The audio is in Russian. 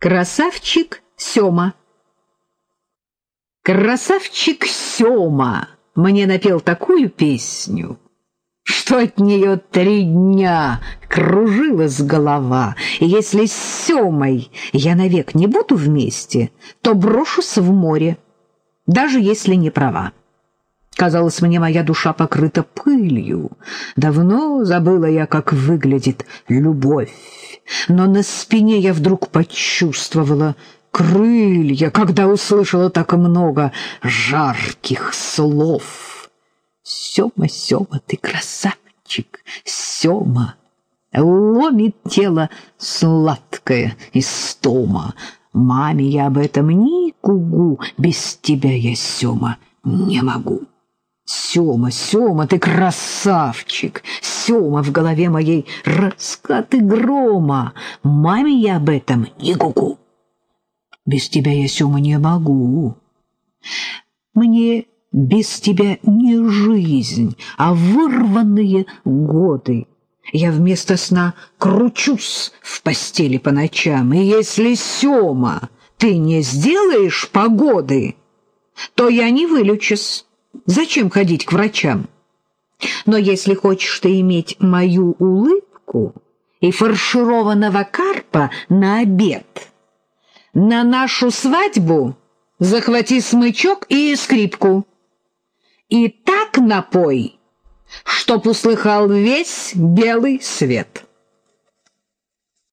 Красавчик Сёма. Красавчик Сёма мне напел такую песню, что от нее три дня кружилась голова. И если с Сёмой я навек не буду вместе, то брошусь в море, даже если не права. Казалось мне, моя душа покрыта пылью. Давно забыла я, как выглядит любовь. Но на спине я вдруг почувствовала крылья, когда услышала так много жарких слов. Сёма, Сёма, ты красавчик, Сёма. Ломит тело сладкое истома. Маме я об этом ни кугу, без тебя я, Сёма, не могу. Сёма, Сёма, ты красавчик! Сёма в голове моей раскаты грома. Маме я об этом не гугу. Без тебя я, Сёма, не могу. Мне без тебя не жизнь, а вырванные годы. Я вместо сна кручусь в постели по ночам, и если, Сёма, ты не сделаешь погоды, то я не вылечусь. Зачем ходить к врачам? Но если хочешь ты иметь мою улыбку и фаршированного карпа на обед, на нашу свадьбу захвати смычок и скрипку. И так напой, чтоб услыхал весь белый свет».